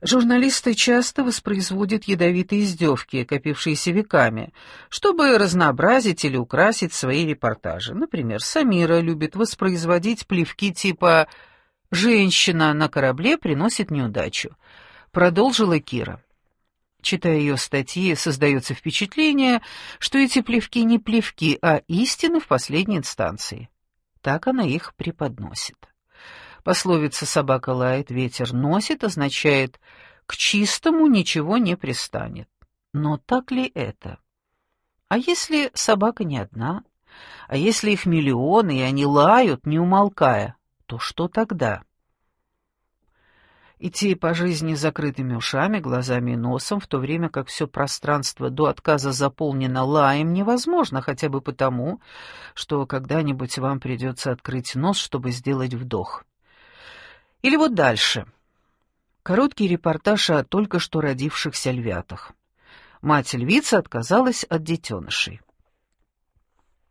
Журналисты часто воспроизводят ядовитые издевки, копившиеся веками, чтобы разнообразить или украсить свои репортажи. Например, Самира любит воспроизводить плевки типа «Женщина на корабле приносит неудачу», продолжила Кира. Читая ее статьи, создается впечатление, что эти плевки не плевки, а истины в последней инстанции. Так она их преподносит. Пословица «собака лает, ветер носит» означает «к чистому ничего не пристанет». Но так ли это? А если собака не одна? А если их миллионы, и они лают, не умолкая, то что тогда? Идти по жизни с закрытыми ушами, глазами и носом, в то время как все пространство до отказа заполнено лаем, невозможно, хотя бы потому, что когда-нибудь вам придется открыть нос, чтобы сделать вдох. Или вот дальше. Короткий репортаж о только что родившихся львятах. Мать-львица отказалась от детенышей.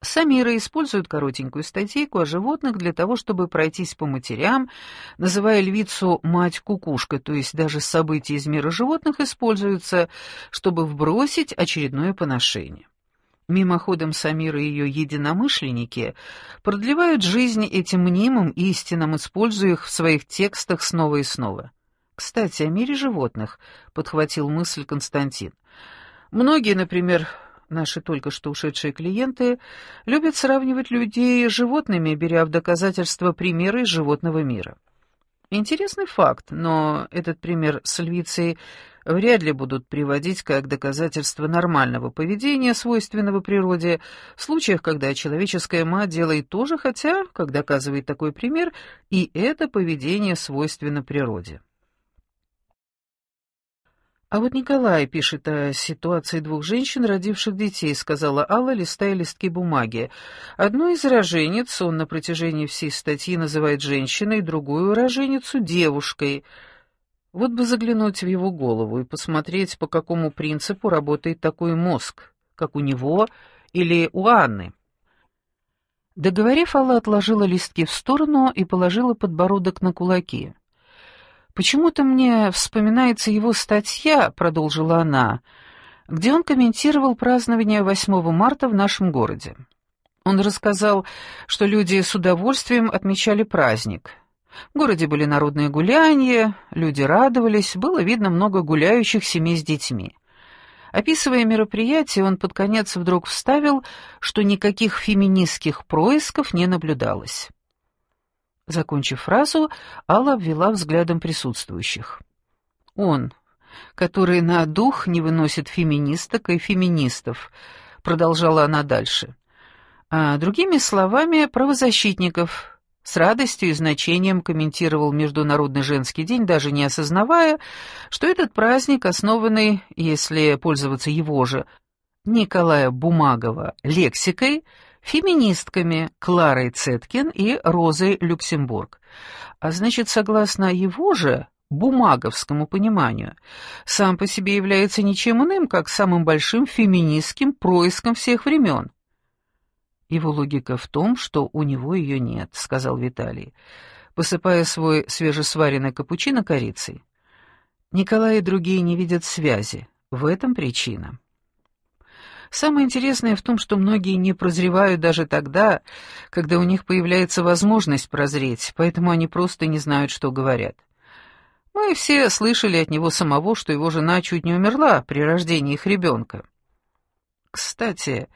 Самира использует коротенькую статейку о животных для того, чтобы пройтись по матерям, называя львицу «мать-кукушка», то есть даже события из мира животных используются, чтобы вбросить очередное поношение. Мимоходом Самира и ее единомышленники продлевают жизнь этим мнимым истинам, используя их в своих текстах снова и снова. «Кстати, о мире животных», — подхватил мысль Константин. «Многие, например, наши только что ушедшие клиенты, любят сравнивать людей с животными, беря в доказательство примеры из животного мира. Интересный факт, но этот пример с львицей вряд ли будут приводить как доказательство нормального поведения, свойственного природе, в случаях, когда человеческая мать делает то же, хотя, как доказывает такой пример, и это поведение свойственно природе. «А вот Николай пишет о ситуации двух женщин, родивших детей», — сказала Алла, листая листки бумаги. «Одну из роженец он на протяжении всей статьи называет женщиной, другую роженицу — девушкой. Вот бы заглянуть в его голову и посмотреть, по какому принципу работает такой мозг, как у него или у Анны». Договорив, Алла отложила листки в сторону и положила подбородок на кулаки. «Почему-то мне вспоминается его статья», — продолжила она, где он комментировал празднование 8 марта в нашем городе. Он рассказал, что люди с удовольствием отмечали праздник. В городе были народные гуляния, люди радовались, было видно много гуляющих семей с детьми. Описывая мероприятие, он под конец вдруг вставил, что никаких феминистских происков не наблюдалось. Закончив фразу, Алла обвела взглядом присутствующих. «Он, который на дух не выносит феминисток и феминистов», — продолжала она дальше. «А другими словами, правозащитников». С радостью и значением комментировал Международный женский день, даже не осознавая, что этот праздник, основанный, если пользоваться его же, Николая Бумагова лексикой, феминистками Кларой Цеткин и Розой Люксембург. А значит, согласно его же бумаговскому пониманию, сам по себе является ничем иным, как самым большим феминистским происком всех времен. Его логика в том, что у него ее нет, сказал Виталий, посыпая свой свежесваренный капучино корицей. Николай и другие не видят связи. В этом причина. Самое интересное в том, что многие не прозревают даже тогда, когда у них появляется возможность прозреть, поэтому они просто не знают, что говорят. Мы все слышали от него самого, что его жена чуть не умерла при рождении их ребенка. Кстати,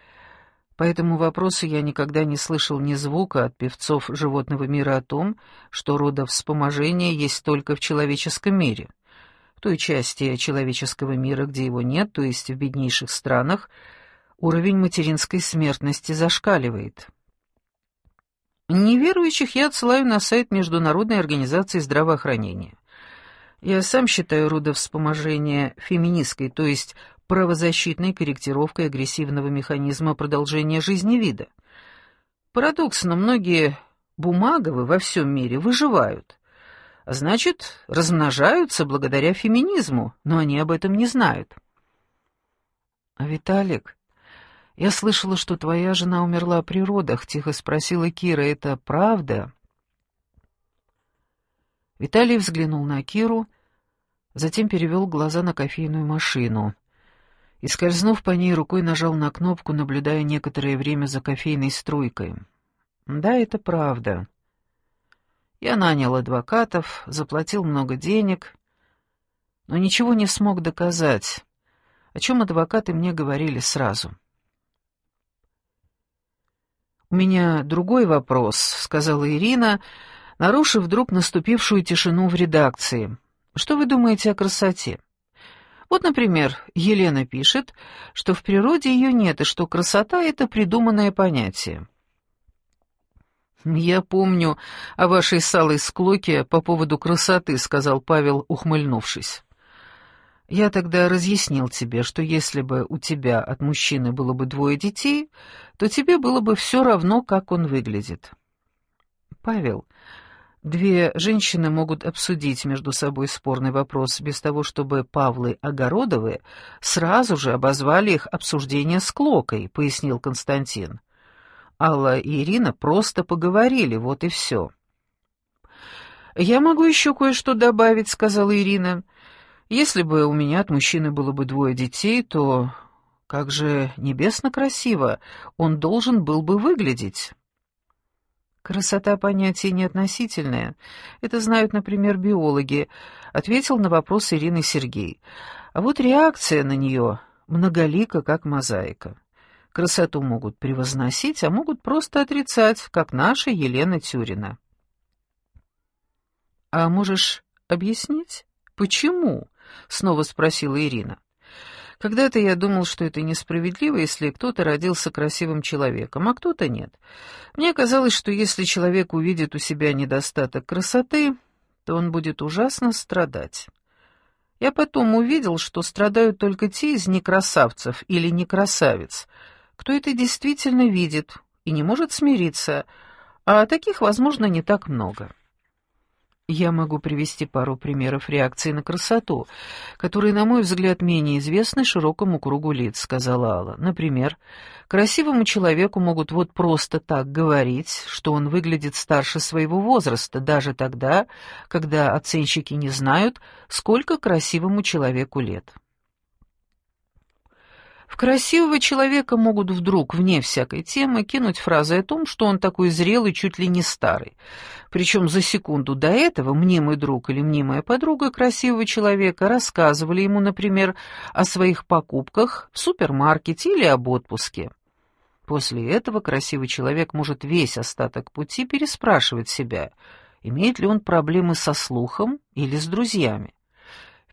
по этому вопросу я никогда не слышал ни звука от певцов животного мира о том, что родовспоможение есть только в человеческом мире. В той части человеческого мира, где его нет, то есть в беднейших странах, уровень материнской смертности зашкаливает. Неверующих я отсылаю на сайт Международной организации здравоохранения. Я сам считаю родовспоможение феминистской, то есть правозащитной корректировкой агрессивного механизма продолжения жизни вида. Парадоксно, многие бумаговы во всем мире выживают, а значит, размножаются благодаря феминизму, но они об этом не знают. А Виталик, «Я слышала, что твоя жена умерла при родах», — тихо спросила Кира. «Это правда?» Виталий взглянул на Киру, Затем перевел глаза на кофейную машину и, скользнув по ней, рукой нажал на кнопку, наблюдая некоторое время за кофейной струйкой. «Да, это правда. Я нанял адвокатов, заплатил много денег, но ничего не смог доказать, о чем адвокаты мне говорили сразу». «У меня другой вопрос», — сказала Ирина, нарушив вдруг наступившую тишину в редакции. «Что вы думаете о красоте?» Вот, например, Елена пишет, что в природе ее нет, и что красота — это придуманное понятие. «Я помню о вашей салой склоке по поводу красоты», — сказал Павел, ухмыльнувшись. «Я тогда разъяснил тебе, что если бы у тебя от мужчины было бы двое детей, то тебе было бы все равно, как он выглядит». «Павел, две женщины могут обсудить между собой спорный вопрос без того, чтобы Павлы Огородовы сразу же обозвали их обсуждение с Клокой», — пояснил Константин. Алла и Ирина просто поговорили, вот и все. «Я могу еще кое-что добавить», — сказала Ирина. «Если бы у меня от мужчины было бы двое детей, то как же небесно красиво он должен был бы выглядеть». «Красота — понятие неотносительное. Это знают, например, биологи», — ответил на вопрос Ирины Сергей. «А вот реакция на нее многолика, как мозаика». Красоту могут превозносить, а могут просто отрицать, как наша Елена Тюрина. «А можешь объяснить, почему?» — снова спросила Ирина. «Когда-то я думал, что это несправедливо, если кто-то родился красивым человеком, а кто-то нет. Мне казалось, что если человек увидит у себя недостаток красоты, то он будет ужасно страдать. Я потом увидел, что страдают только те из некрасавцев или некрасавиц, кто это действительно видит и не может смириться, а таких, возможно, не так много. Я могу привести пару примеров реакции на красоту, которые, на мой взгляд, менее известны широкому кругу лиц, сказала Алла. Например, красивому человеку могут вот просто так говорить, что он выглядит старше своего возраста, даже тогда, когда оценщики не знают, сколько красивому человеку лет. В красивого человека могут вдруг, вне всякой темы, кинуть фразы о том, что он такой зрелый, чуть ли не старый. Причем за секунду до этого мнимый друг или мнимая подруга красивого человека рассказывали ему, например, о своих покупках в супермаркете или об отпуске. После этого красивый человек может весь остаток пути переспрашивать себя, имеет ли он проблемы со слухом или с друзьями.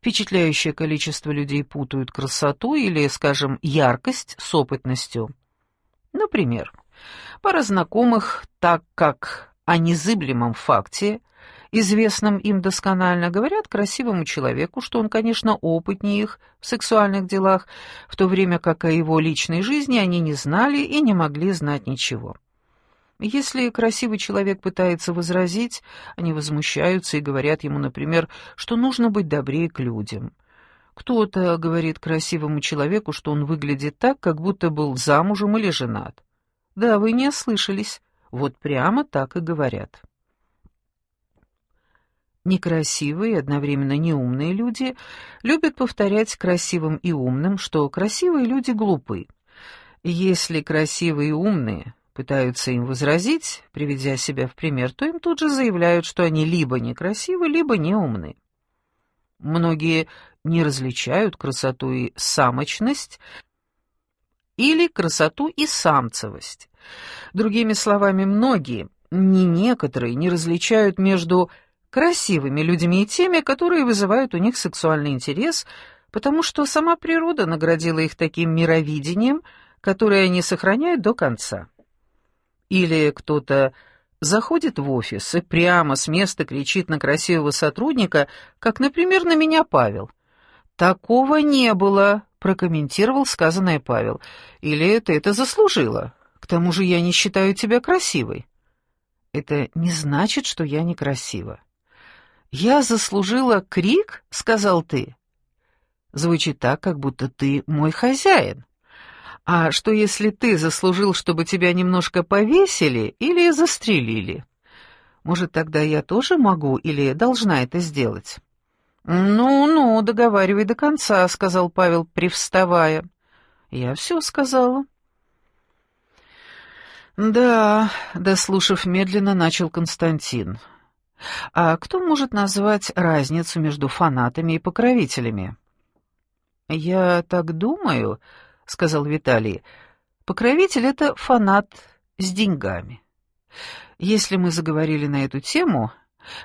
Впечатляющее количество людей путают красоту или, скажем, яркость с опытностью. Например, пара знакомых, так как о незыблемом факте, известном им досконально, говорят красивому человеку, что он, конечно, опытнее их в сексуальных делах, в то время как о его личной жизни они не знали и не могли знать ничего. Если красивый человек пытается возразить, они возмущаются и говорят ему, например, что нужно быть добрее к людям. Кто-то говорит красивому человеку, что он выглядит так, как будто был замужем или женат. Да, вы не ослышались, вот прямо так и говорят. Некрасивые одновременно неумные люди любят повторять красивым и умным, что красивые люди глупы. Если красивые и умные пытаются им возразить, приведя себя в пример, то им тут же заявляют, что они либо некрасивы, либо неумны. Многие не различают красоту и самочность или красоту и самцевость. Другими словами, многие, не некоторые, не различают между красивыми людьми и теми, которые вызывают у них сексуальный интерес, потому что сама природа наградила их таким мировидением, которое они сохраняют до конца. Или кто-то заходит в офис и прямо с места кричит на красивого сотрудника, как, например, на меня Павел. «Такого не было», — прокомментировал сказанное Павел. «Или ты это заслужила? К тому же я не считаю тебя красивой». «Это не значит, что я некрасива». «Я заслужила крик?» — сказал ты. Звучит так, как будто ты мой хозяин. А что, если ты заслужил, чтобы тебя немножко повесили или застрелили? Может, тогда я тоже могу или должна это сделать? «Ну-ну, договаривай до конца», — сказал Павел, привставая. «Я все сказала». «Да», — дослушав медленно, начал Константин. «А кто может назвать разницу между фанатами и покровителями?» «Я так думаю», — сказал Виталий, — «покровитель — это фанат с деньгами. Если мы заговорили на эту тему,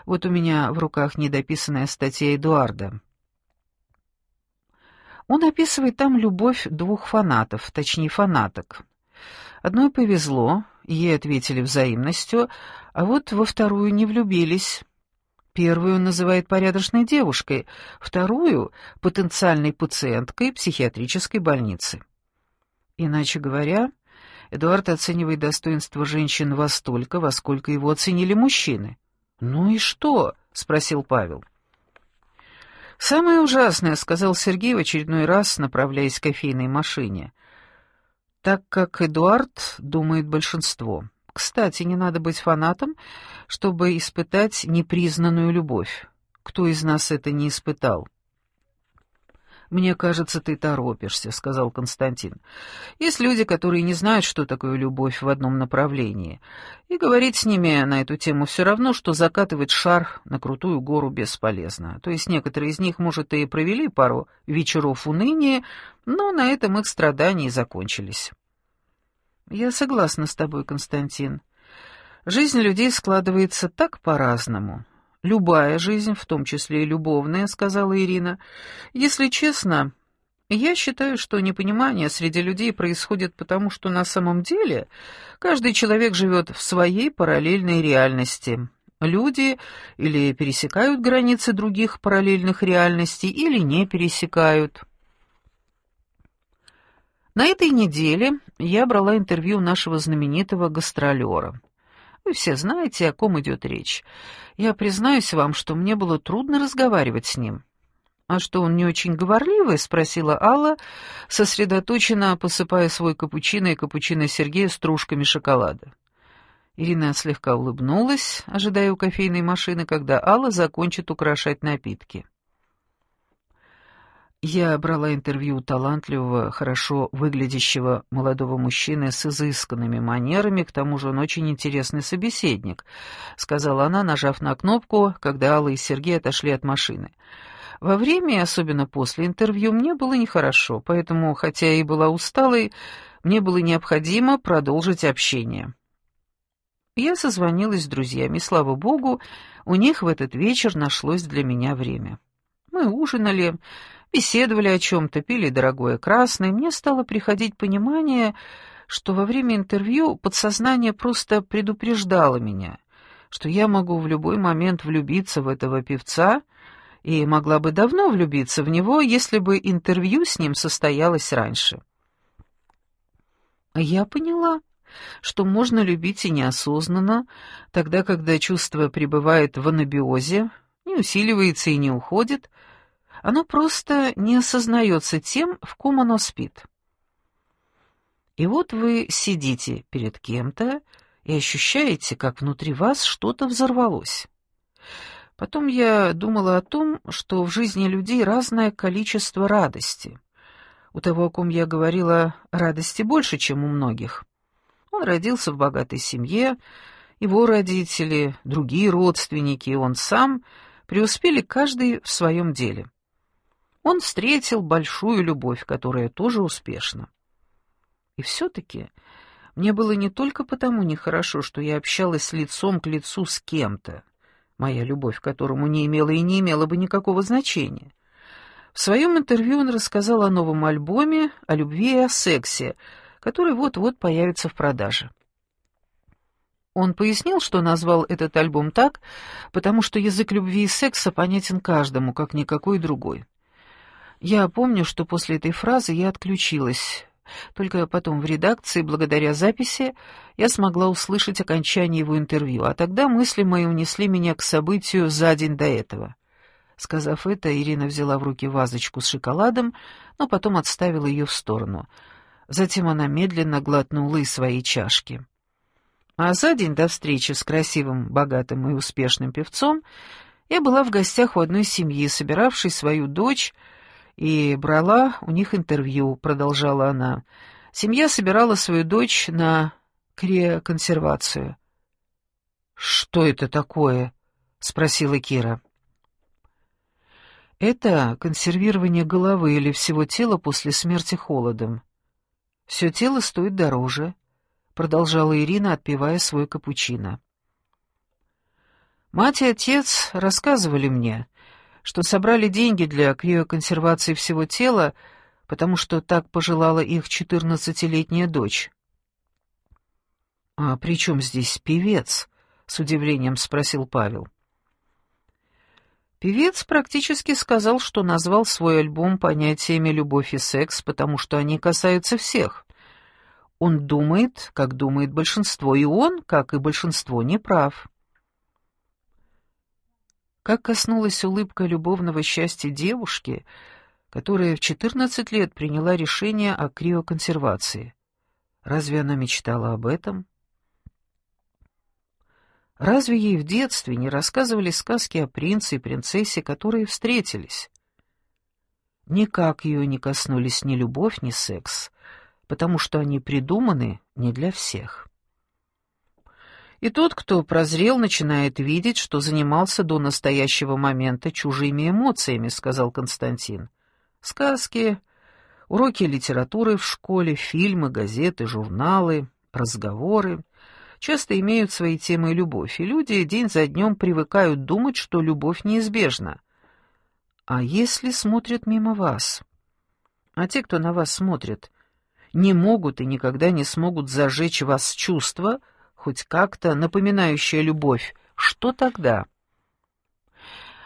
вот у меня в руках недописанная статья Эдуарда. Он описывает там любовь двух фанатов, точнее фанаток. Одной повезло, ей ответили взаимностью, а вот во вторую не влюбились. Первую он называет порядочной девушкой, вторую — потенциальной пациенткой психиатрической больницы. Иначе говоря, Эдуард оценивает достоинство женщин во столько, во сколько его оценили мужчины. «Ну и что?» — спросил Павел. «Самое ужасное», — сказал Сергей в очередной раз, направляясь к кофейной машине. «Так как Эдуард думает большинство. Кстати, не надо быть фанатом, чтобы испытать непризнанную любовь. Кто из нас это не испытал?» «Мне кажется, ты торопишься», — сказал Константин. «Есть люди, которые не знают, что такое любовь в одном направлении, и говорить с ними на эту тему все равно, что закатывать шар на крутую гору бесполезно. То есть некоторые из них, может, и провели пару вечеров уныния, но на этом их страдания закончились». «Я согласна с тобой, Константин. Жизнь людей складывается так по-разному». «Любая жизнь, в том числе и любовная», — сказала Ирина. «Если честно, я считаю, что непонимание среди людей происходит потому, что на самом деле каждый человек живет в своей параллельной реальности. Люди или пересекают границы других параллельных реальностей, или не пересекают». На этой неделе я брала интервью нашего знаменитого гастролера. Вы все знаете, о ком идет речь. Я признаюсь вам, что мне было трудно разговаривать с ним». «А что, он не очень говорливый?» — спросила Алла, сосредоточенно посыпая свой капучино и капучино Сергея стружками шоколада. Ирина слегка улыбнулась, ожидая у кофейной машины, когда Алла закончит украшать напитки. Я брала интервью талантливого, хорошо выглядящего молодого мужчины с изысканными манерами, к тому же он очень интересный собеседник, сказала она, нажав на кнопку, когда Алла и Сергей отошли от машины. Во время, особенно после интервью, мне было нехорошо, поэтому, хотя и была усталой, мне было необходимо продолжить общение. Я созвонилась с друзьями, слава богу, у них в этот вечер нашлось для меня время. Мы ужинали, беседовали о чем-то, пили дорогое красное, мне стало приходить понимание, что во время интервью подсознание просто предупреждало меня, что я могу в любой момент влюбиться в этого певца и могла бы давно влюбиться в него, если бы интервью с ним состоялось раньше. Я поняла, что можно любить и неосознанно, тогда, когда чувство пребывает в анабиозе, не усиливается и не уходит, оно просто не осознается тем, в ком оно спит. И вот вы сидите перед кем-то и ощущаете, как внутри вас что-то взорвалось. Потом я думала о том, что в жизни людей разное количество радости. У того, о ком я говорила, радости больше, чем у многих. Он родился в богатой семье, его родители, другие родственники и он сам преуспели каждый в своем деле он встретил большую любовь, которая тоже успешна. И все-таки мне было не только потому нехорошо, что я общалась лицом к лицу с кем-то, моя любовь к которому не имела и не имела бы никакого значения. В своем интервью он рассказал о новом альбоме, о любви и о сексе, который вот-вот появится в продаже. Он пояснил, что назвал этот альбом так, потому что язык любви и секса понятен каждому, как никакой другой. Я помню, что после этой фразы я отключилась. Только потом в редакции, благодаря записи, я смогла услышать окончание его интервью, а тогда мысли мои унесли меня к событию за день до этого. Сказав это, Ирина взяла в руки вазочку с шоколадом, но потом отставила ее в сторону. Затем она медленно глотнула из своей чашки. А за день до встречи с красивым, богатым и успешным певцом Я была в гостях у одной семьи, собиравшей свою дочь, и брала у них интервью, продолжала она. Семья собирала свою дочь на криоконсервацию. «Что это такое?» — спросила Кира. «Это консервирование головы или всего тела после смерти холодом. Все тело стоит дороже», — продолжала Ирина, отпивая свой капучино. Мать и отец рассказывали мне, что собрали деньги для криоконсервации всего тела, потому что так пожелала их четырнадцатилетняя дочь. «А при чем здесь певец?» — с удивлением спросил Павел. Певец практически сказал, что назвал свой альбом понятиями «любовь и секс», потому что они касаются всех. Он думает, как думает большинство, и он, как и большинство, не прав. Как коснулась улыбка любовного счастья девушки, которая в 14 лет приняла решение о криоконсервации. Разве она мечтала об этом? Разве ей в детстве не рассказывали сказки о принце и принцессе, которые встретились? Никак ее не коснулись ни любовь, ни секс, потому что они придуманы не для всех. И тот, кто прозрел, начинает видеть, что занимался до настоящего момента чужими эмоциями, сказал Константин. Сказки, уроки литературы в школе, фильмы, газеты, журналы, разговоры часто имеют свои темы любовь, и люди день за днем привыкают думать, что любовь неизбежна. А если смотрят мимо вас? А те, кто на вас смотрит, не могут и никогда не смогут зажечь вас чувства, хоть как-то напоминающая любовь, что тогда?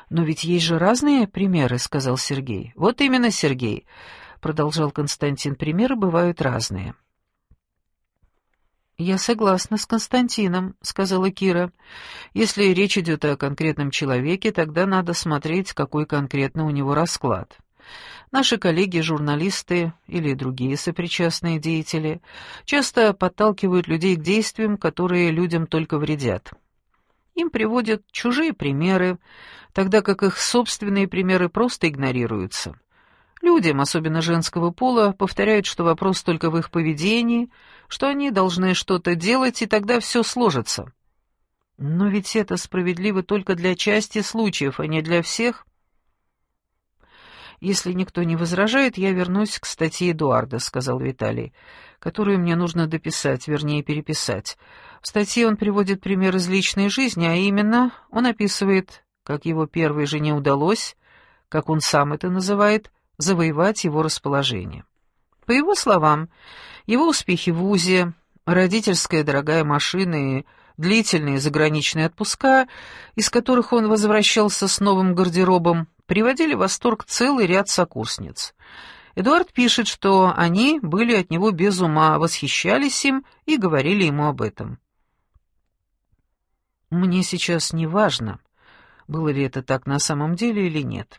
«Но ведь есть же разные примеры», — сказал Сергей. «Вот именно, Сергей», — продолжал Константин, — «примеры бывают разные». «Я согласна с Константином», — сказала Кира. «Если речь идет о конкретном человеке, тогда надо смотреть, какой конкретно у него расклад». Наши коллеги-журналисты или другие сопричастные деятели часто подталкивают людей к действиям, которые людям только вредят. Им приводят чужие примеры, тогда как их собственные примеры просто игнорируются. Людям, особенно женского пола, повторяют, что вопрос только в их поведении, что они должны что-то делать, и тогда все сложится. Но ведь это справедливо только для части случаев, а не для всех. «Если никто не возражает, я вернусь к статье Эдуарда», — сказал Виталий, «которую мне нужно дописать, вернее, переписать. В статье он приводит пример из личной жизни, а именно он описывает, как его первой жене удалось, как он сам это называет, завоевать его расположение. По его словам, его успехи в ВУЗе, родительская дорогая машина и длительные заграничные отпуска, из которых он возвращался с новым гардеробом, приводили в восторг целый ряд сокурсниц. Эдуард пишет, что они были от него без ума, восхищались им и говорили ему об этом. Мне сейчас не важно, было ли это так на самом деле или нет.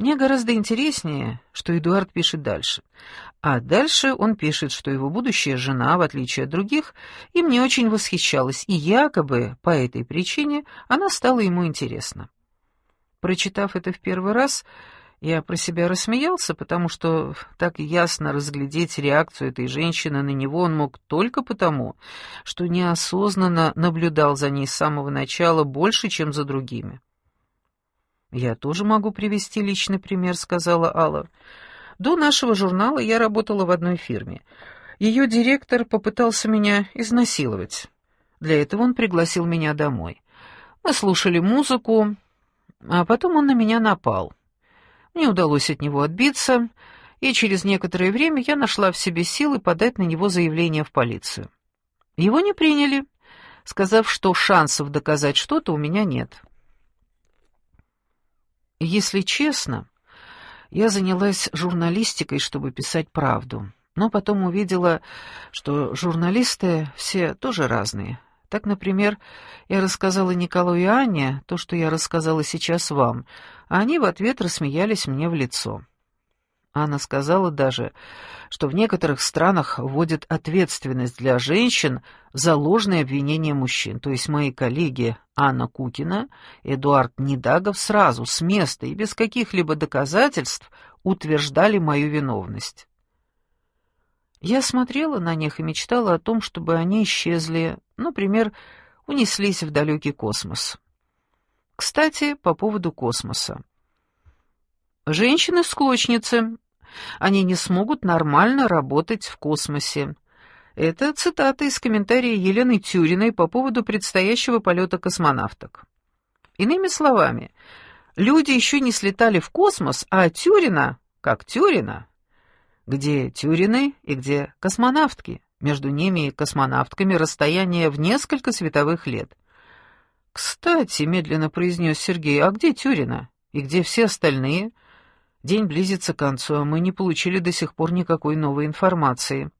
Мне гораздо интереснее, что Эдуард пишет дальше. А дальше он пишет, что его будущая жена, в отличие от других, им не очень восхищалась, и якобы по этой причине она стала ему интересна. Прочитав это в первый раз, я про себя рассмеялся, потому что так ясно разглядеть реакцию этой женщины на него он мог только потому, что неосознанно наблюдал за ней с самого начала больше, чем за другими. «Я тоже могу привести личный пример», — сказала Алла. «До нашего журнала я работала в одной фирме. Ее директор попытался меня изнасиловать. Для этого он пригласил меня домой. Мы слушали музыку, а потом он на меня напал. Мне удалось от него отбиться, и через некоторое время я нашла в себе силы подать на него заявление в полицию. Его не приняли, сказав, что шансов доказать что-то у меня нет. Если честно, я занялась журналистикой, чтобы писать правду, но потом увидела, что журналисты все тоже разные, так, например, я рассказала Николаю и Анне то, что я рассказала сейчас вам, а они в ответ рассмеялись мне в лицо. Анна сказала даже, что в некоторых странах вводят ответственность для женщин за ложные обвинения мужчин. То есть мои коллеги Анна Кукина и Эдуард Недагов сразу, с места и без каких-либо доказательств утверждали мою виновность. Я смотрела на них и мечтала о том, чтобы они исчезли, например, унеслись в далекий космос. Кстати, по поводу космоса. Женщины-склочницы. Они не смогут нормально работать в космосе. Это цитата из комментария Елены Тюриной по поводу предстоящего полета космонавток. Иными словами, люди еще не слетали в космос, а Тюрина, как Тюрина, где Тюрины и где космонавтки. Между ними и космонавтками расстояние в несколько световых лет. «Кстати», — медленно произнес Сергей, — «а где Тюрина? И где все остальные?» День близится к концу, а мы не получили до сих пор никакой новой информации.